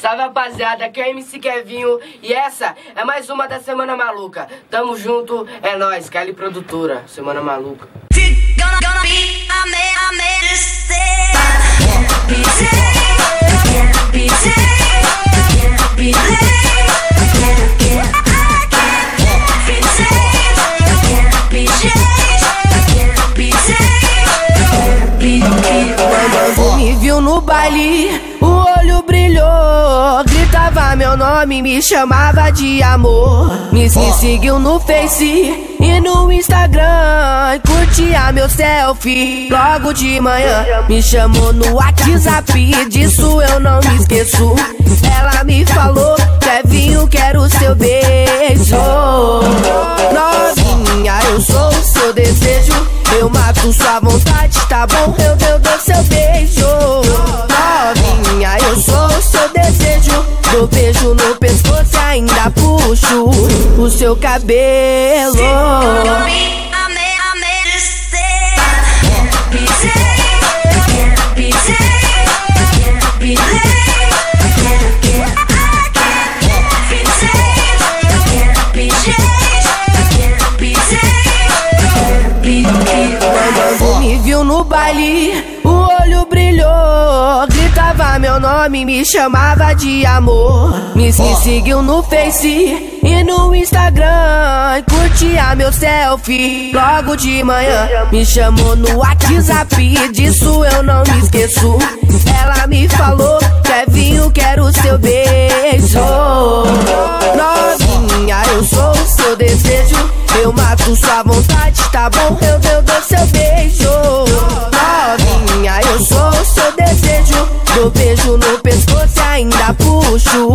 Salve rapaziada, aqui é o MC Kevinho e essa é mais uma da Semana Maluca. Tamo junto, é nóis, Kelly Produtora, Semana Maluca. Baile, o olho brilhou. Gritava meu nome, me chamava de amor. Me, me seguiu no Face e no Instagram. Curtia meu selfie. Logo de manhã, me chamou no WhatsApp. Disso eu não me esqueço. Ela me falou: Kevinho, quero seu beijo. Novinha, eu sou o seu desejo. Eu mato sua vontade, tá bom? Eu, desejo. Dou beijo no pescoço e ainda puxo o seu cabelo. Quando me viu no baile, o olho brilhou. Gritava meu nome, me chamava de amor. Me, seguiu no Face e no Instagram. Curtia meu selfie. Logo de manhã, me chamou no WhatsApp. Disso eu não me esqueço. Ela me falou: Kevinho, quero seu beijo. Novinha, eu sou o seu desejo. Eu mato sua vontade, tá bom? Eu, eu puxo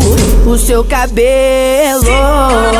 o seu cabelo. Yeah.